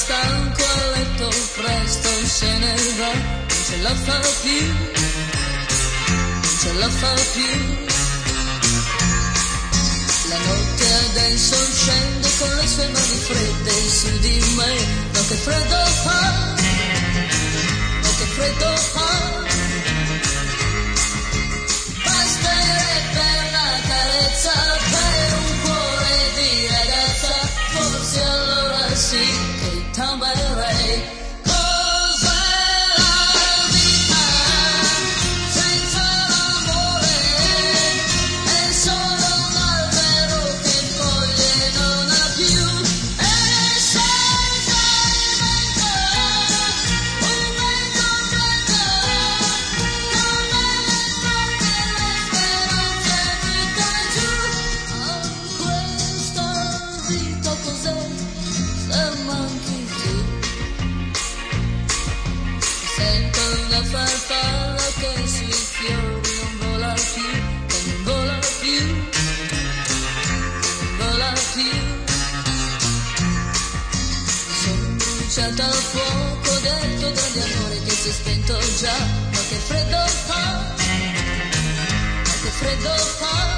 stanco a letto, presto se ne va, non ce la fa più, non ce la fa più. La notte adesso scende con le sue mani fredde su di me, ma che freddo fa, ma che freddo fa. Sento una farfalla che sui fiori non vola più, non vola più, non vola più. Sono bruciata al fuoco del tuo grande che si è spento già, ma che freddo fa, ma che freddo fa.